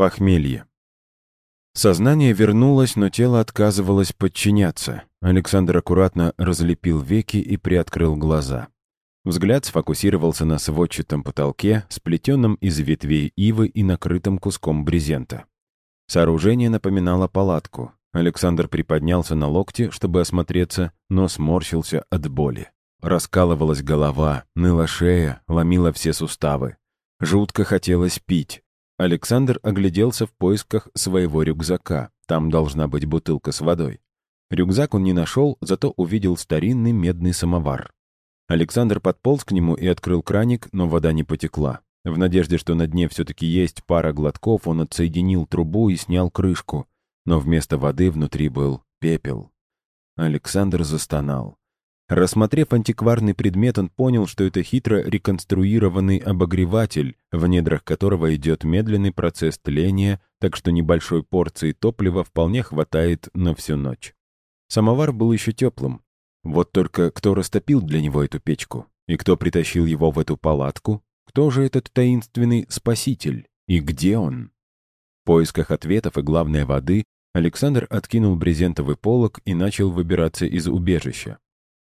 Похмелье. Сознание вернулось, но тело отказывалось подчиняться. Александр аккуратно разлепил веки и приоткрыл глаза. Взгляд сфокусировался на сводчатом потолке, сплетенном из ветвей ивы и накрытом куском брезента. Сооружение напоминало палатку. Александр приподнялся на локте, чтобы осмотреться, но сморщился от боли. Раскалывалась голова, ныла шея, ломила все суставы. Жутко хотелось пить. Александр огляделся в поисках своего рюкзака. Там должна быть бутылка с водой. Рюкзак он не нашел, зато увидел старинный медный самовар. Александр подполз к нему и открыл краник, но вода не потекла. В надежде, что на дне все-таки есть пара глотков, он отсоединил трубу и снял крышку. Но вместо воды внутри был пепел. Александр застонал. Рассмотрев антикварный предмет, он понял, что это хитро реконструированный обогреватель, в недрах которого идет медленный процесс тления, так что небольшой порции топлива вполне хватает на всю ночь. Самовар был еще теплым, вот только кто растопил для него эту печку? И кто притащил его в эту палатку? Кто же этот таинственный спаситель? И где он? В поисках ответов и, главной воды, Александр откинул брезентовый полог и начал выбираться из убежища.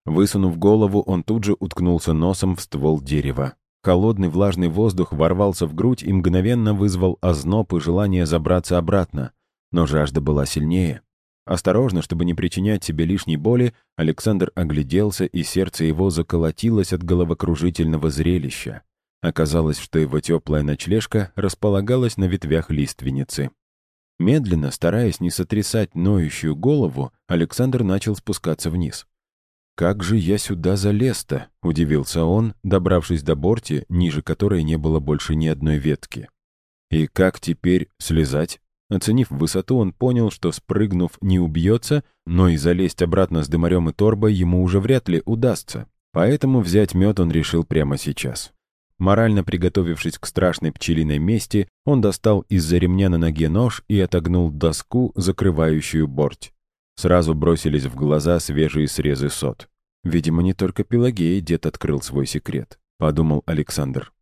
Высунув голову, он тут же уткнулся носом в ствол дерева. Холодный влажный воздух ворвался в грудь и мгновенно вызвал озноб и желание забраться обратно. Но жажда была сильнее. Осторожно, чтобы не причинять себе лишней боли, Александр огляделся, и сердце его заколотилось от головокружительного зрелища. Оказалось, что его теплая ночлежка располагалась на ветвях лиственницы. Медленно, стараясь не сотрясать ноющую голову, Александр начал спускаться вниз. «Как же я сюда залез-то?» — удивился он, добравшись до борти, ниже которой не было больше ни одной ветки. «И как теперь слезать?» Оценив высоту, он понял, что, спрыгнув, не убьется, но и залезть обратно с дымарем и торбой ему уже вряд ли удастся. Поэтому взять мед он решил прямо сейчас. Морально приготовившись к страшной пчелиной мести, он достал из-за ремня на ноге нож и отогнул доску, закрывающую борть. Сразу бросились в глаза свежие срезы сот. Видимо, не только Пелагея дед открыл свой секрет, подумал Александр.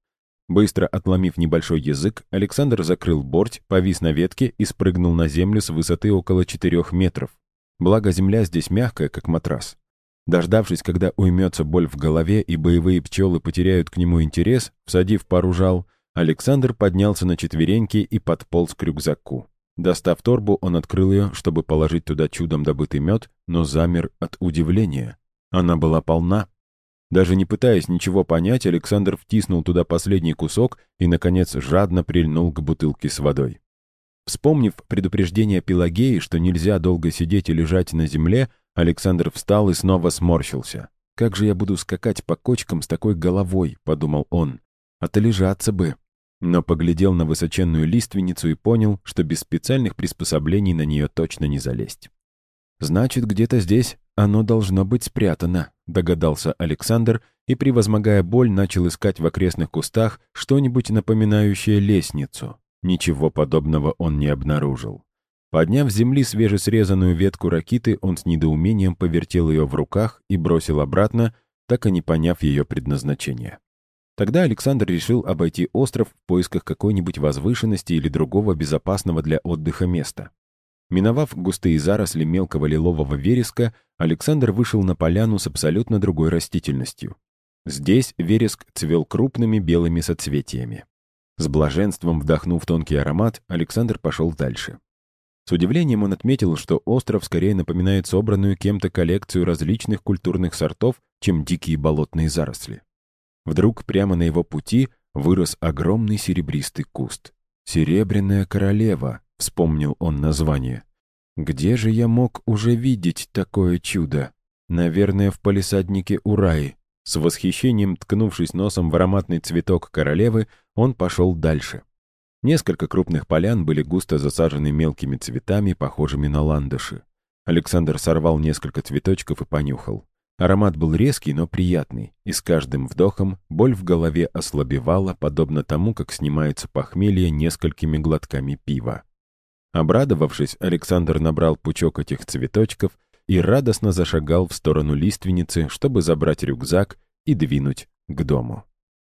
Быстро отломив небольшой язык, Александр закрыл борть, повис на ветке и спрыгнул на землю с высоты около 4 метров. Благо, земля здесь мягкая, как матрас. Дождавшись, когда уймется боль в голове и боевые пчелы потеряют к нему интерес, всадив пару жал, Александр поднялся на четвереньки и подполз к рюкзаку. Достав торбу, он открыл ее, чтобы положить туда чудом добытый мед, но замер от удивления. Она была полна. Даже не пытаясь ничего понять, Александр втиснул туда последний кусок и, наконец, жадно прильнул к бутылке с водой. Вспомнив предупреждение Пелагеи, что нельзя долго сидеть и лежать на земле, Александр встал и снова сморщился. «Как же я буду скакать по кочкам с такой головой?» — подумал он. «Отлежаться бы». Но поглядел на высоченную лиственницу и понял, что без специальных приспособлений на нее точно не залезть. «Значит, где-то здесь оно должно быть спрятано», догадался Александр и, превозмогая боль, начал искать в окрестных кустах что-нибудь напоминающее лестницу. Ничего подобного он не обнаружил. Подняв с земли свежесрезанную ветку ракиты, он с недоумением повертел ее в руках и бросил обратно, так и не поняв ее предназначения. Тогда Александр решил обойти остров в поисках какой-нибудь возвышенности или другого безопасного для отдыха места. Миновав густые заросли мелкого лилового вереска, Александр вышел на поляну с абсолютно другой растительностью. Здесь вереск цвел крупными белыми соцветиями. С блаженством вдохнув тонкий аромат, Александр пошел дальше. С удивлением он отметил, что остров скорее напоминает собранную кем-то коллекцию различных культурных сортов, чем дикие болотные заросли. Вдруг прямо на его пути вырос огромный серебристый куст. «Серебряная королева», — вспомнил он название. «Где же я мог уже видеть такое чудо? Наверное, в палисаднике Ураи». С восхищением ткнувшись носом в ароматный цветок королевы, он пошел дальше. Несколько крупных полян были густо засажены мелкими цветами, похожими на ландыши. Александр сорвал несколько цветочков и понюхал. Аромат был резкий, но приятный, и с каждым вдохом боль в голове ослабевала, подобно тому, как снимается похмелье несколькими глотками пива. Обрадовавшись, Александр набрал пучок этих цветочков и радостно зашагал в сторону лиственницы, чтобы забрать рюкзак и двинуть к дому.